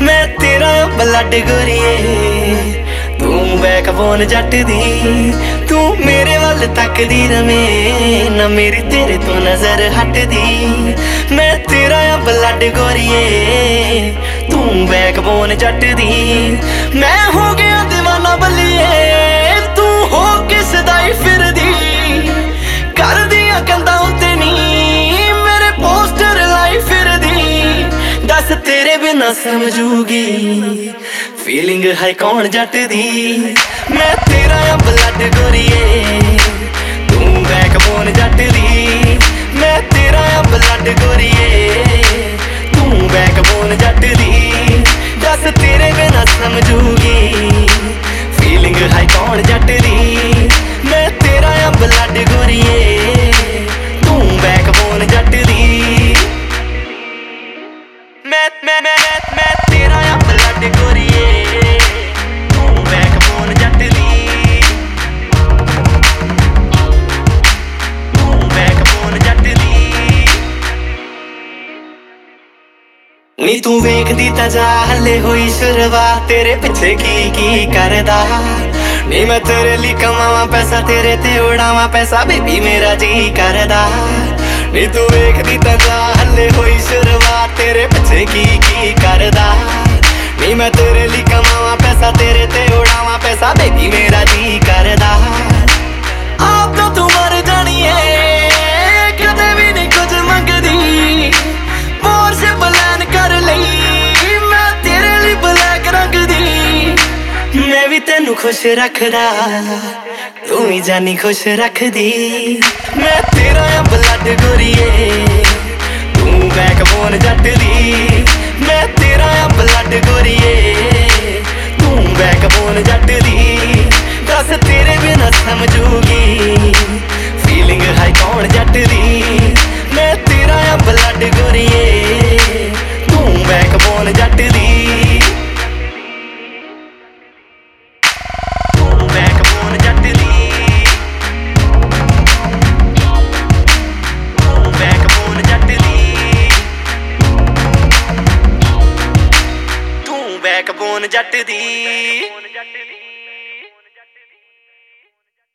میں لڈ گوری بون جٹ دی تیرے والدی رو نہ میری تیرے تو نظر ہٹ دی میں تیر اب لڈ گوریے تیک بون جٹ دی میں ہو گیا فیلنگ ہائیکون جٹ دی میں بلڈ گوریے بیک بون جٹ دی میں بلڈ گوریے تیک بون جٹلی دس ترے میں نسمجو گی فیلنگ ہائکون جٹ دی میں بلڈ گوریے میتو ویخی تزا ہلے ہوئی شروعاتری پیچھے کی کریم تری کما پیسا تر تیر اڑاوا پیسابے بھی میرا جی کردا نہیں تو ویخ تزا ہلے ہوئی شروعاتری پیچھے کی کی کرد ہے نیمت لی کما پیسہ تر تیر اڑاو پیسابے بھی میرا جی کر دا تینوں خوش رکھدا تو ہی جانی خوش رکھ دی میں تیرا بلڈ گوریے تو بیک بون جا ਤੂੰ ਬੈਕਬੋਨ ਜੱਟ ਦੀ